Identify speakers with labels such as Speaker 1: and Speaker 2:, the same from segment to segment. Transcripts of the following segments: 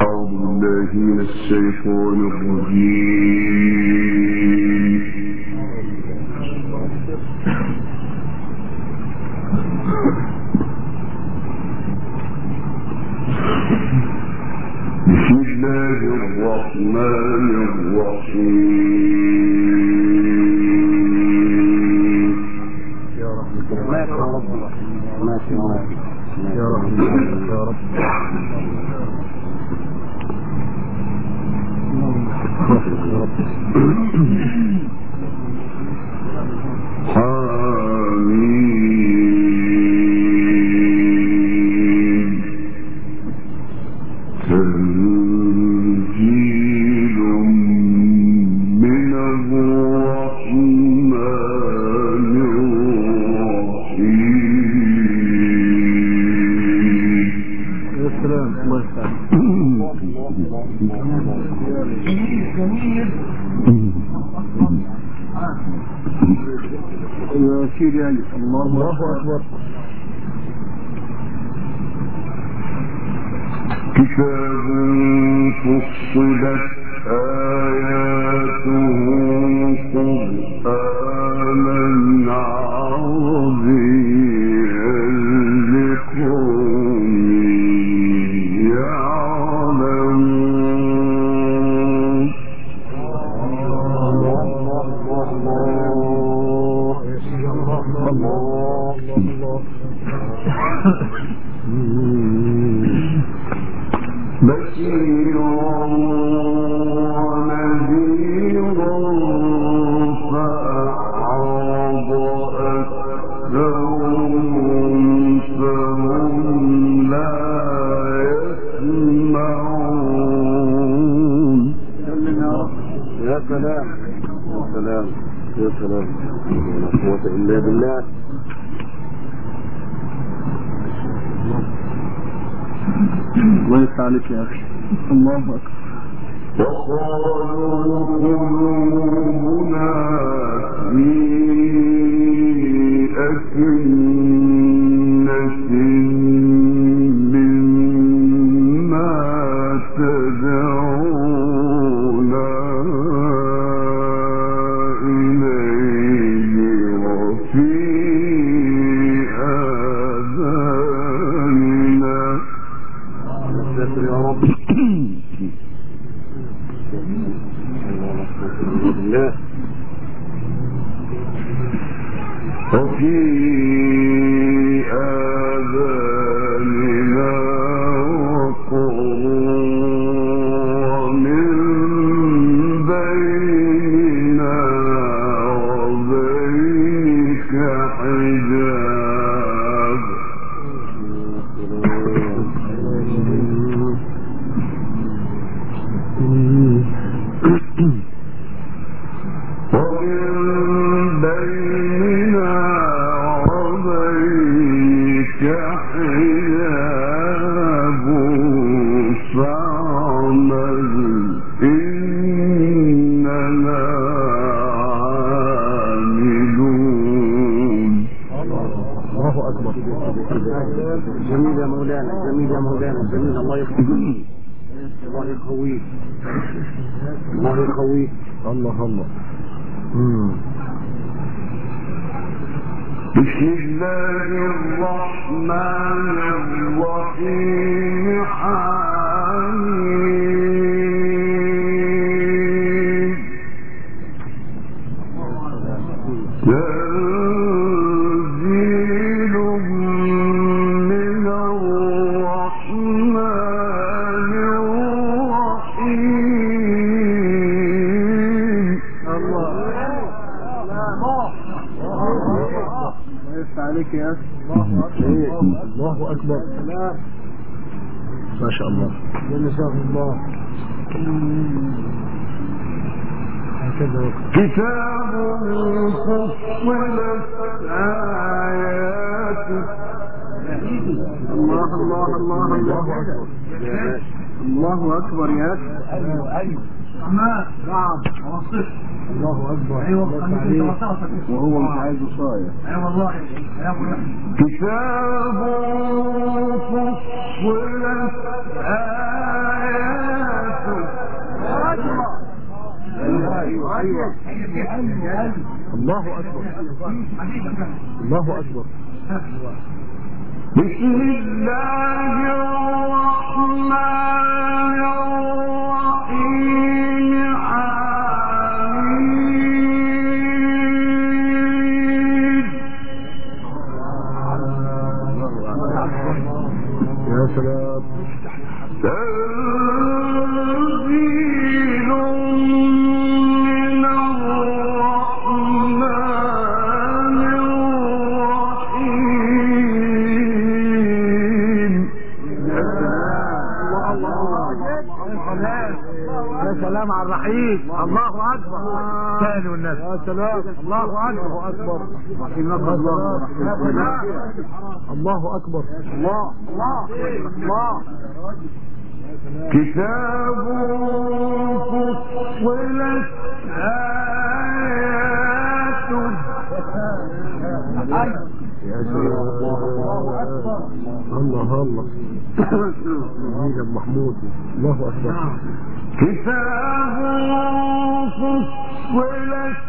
Speaker 1: أعوذ بالله من الشيطان الرجيم. بسم الله الرحمن الرحيم.
Speaker 2: يا رب.
Speaker 3: يا رب.
Speaker 2: يا رب. يا رب
Speaker 1: كتاب فصلت آياته قرآنا عربيا
Speaker 3: سلام يا سلام يا سلام. لا قوة إلا بالله. الله يفتح عليك يا أخي؟ الله أكبر.
Speaker 1: وقالوا قلوبنا في أكنة
Speaker 3: بالله مولانا جميل يا مولانا جميل الله يخليك. الله يقويك الله يقويك
Speaker 2: الله الله.
Speaker 1: بسم الله الرحمن الرحيم.
Speaker 3: أخي
Speaker 2: الله أكبر. ما شاء الله
Speaker 3: شاء الله
Speaker 1: كتاب فصلت آياته
Speaker 3: الله الله الله
Speaker 2: الله
Speaker 3: الله
Speaker 2: أكبر.
Speaker 3: الله أكبر. يا أخي
Speaker 4: أيوه نعم نعم وصف.
Speaker 2: الله
Speaker 4: أكبر. أيوه
Speaker 3: وهو مش عايز صايع
Speaker 4: اي والله.
Speaker 1: كتاب فصلت
Speaker 3: اياته أيوه أيوه
Speaker 2: الله أكبر. الله أكبر.
Speaker 1: بسم الله الرحمن الرحيم.
Speaker 2: الله أكبر. ثاني والناس يا سلام. الله أكبر. أكبر. الله أكبر. الله. الله.
Speaker 1: كتاب فصلت
Speaker 2: الله الله. أبو محمود الله أكبر.
Speaker 1: كتاب فصلت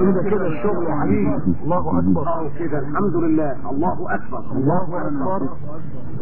Speaker 2: كده كده الشغل حبيبي الله أكبر.
Speaker 3: كده. الحمد لله. الله أكبر.
Speaker 2: الله أكبر.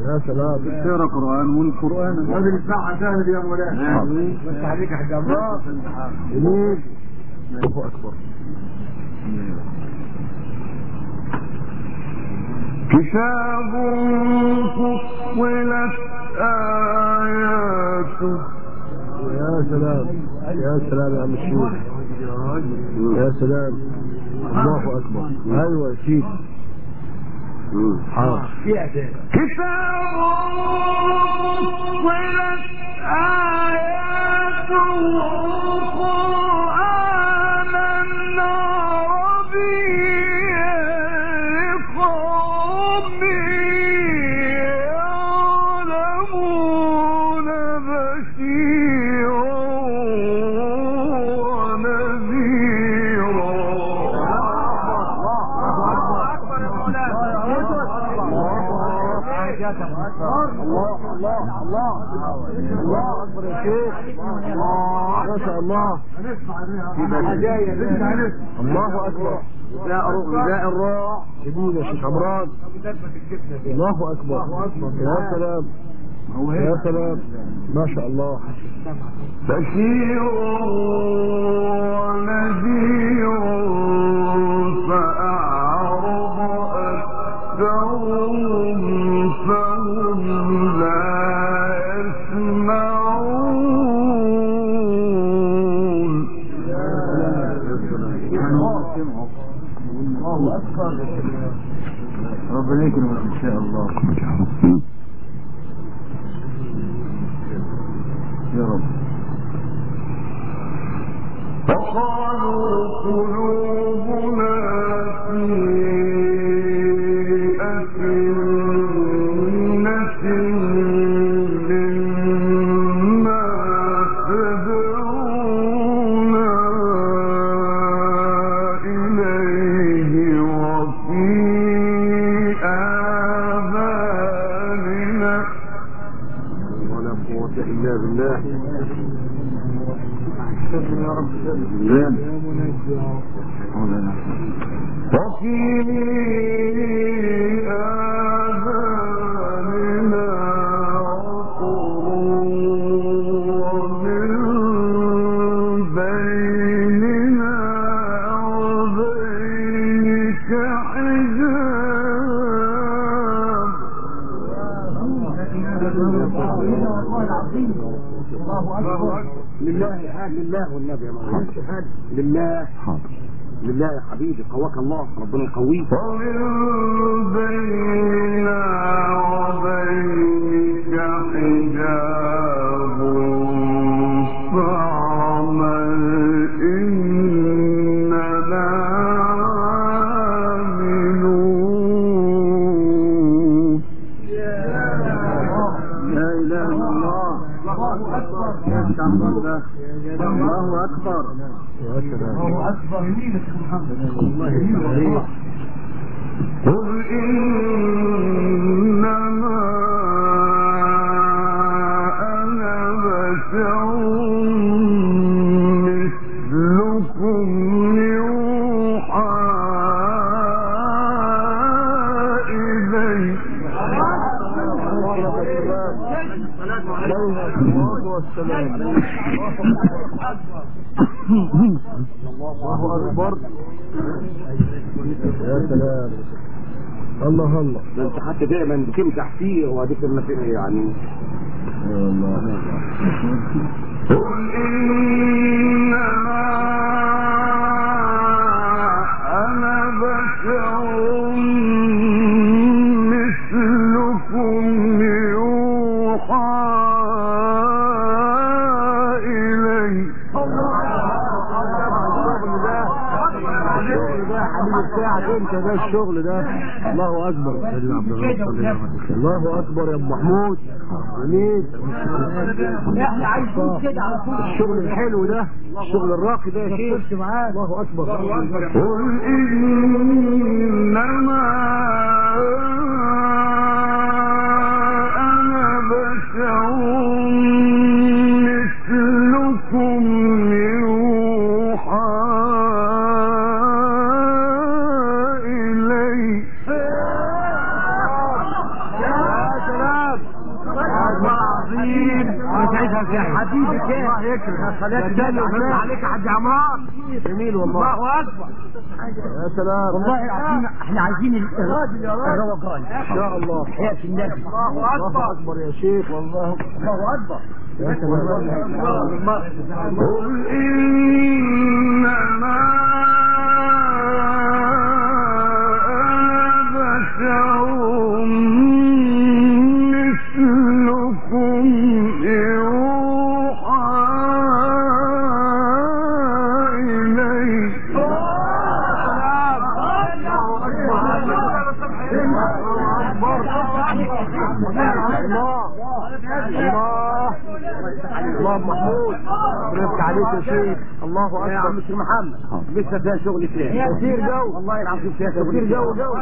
Speaker 2: يا سلام.
Speaker 3: تقرا قرآن والقرآن.
Speaker 2: هذه الساعة شاهد يا مولانا. بس عليك يا حاج الله أكبر.
Speaker 1: كتاب فصلت آياته.
Speaker 2: يا سلام. يا سلام يا عم الشيخ. يا سلام. الله أكبر. أيوه يا سيدي حاضر.
Speaker 1: كتاب فصلت آياته
Speaker 2: شاء الله الله أكبر.
Speaker 3: نداء الراع
Speaker 2: جميل يا شيخ عمران. الله أكبر. يا سلام. يا سلام. ما شاء الله.
Speaker 1: بشير ونذير فأعرض أكثرهم فهم لا
Speaker 2: يكرمك إن شاء الله. يا رب
Speaker 1: وفي آذاننا وقر ومن بيننا وبينك حجاب
Speaker 3: لله حال لله والنبي يا مولانا لله. لله يا حبيبي قواك الله ربنا يقويك.
Speaker 1: ومن بيننا وبينك حجاب.
Speaker 3: الله
Speaker 4: الله.
Speaker 3: ده انت حتى دايما بتمدح فيه المسيح يعني.
Speaker 2: يا الله.
Speaker 1: قل إنما
Speaker 2: الشغل ده ده الله اكبر الله أكبر يا أبو محمود.
Speaker 4: طول
Speaker 2: الشغل الحلو ده. الشغل الراقي ده يا شيخ. الله أكبر.
Speaker 1: قل إنما
Speaker 2: تدلل
Speaker 3: عليك يا حاج عمران
Speaker 2: جميل والله.
Speaker 3: الله أكبر.
Speaker 2: يا سلام.
Speaker 3: والله العظيم إحنا عايزين الروقان
Speaker 2: إن شاء الله.
Speaker 3: حياة النبي الله
Speaker 2: الله أكبر يا شيخ والله.
Speaker 3: الله أكبر.
Speaker 2: يا سلام.
Speaker 1: قل إنما
Speaker 2: عليك يا شيخ. الله
Speaker 3: يا عم
Speaker 2: اكبر
Speaker 3: الشيخ محمد لسه فيها شغل تاني
Speaker 2: كتير جو.
Speaker 3: والله العظيم فيها شغل
Speaker 2: كتير جو. جو.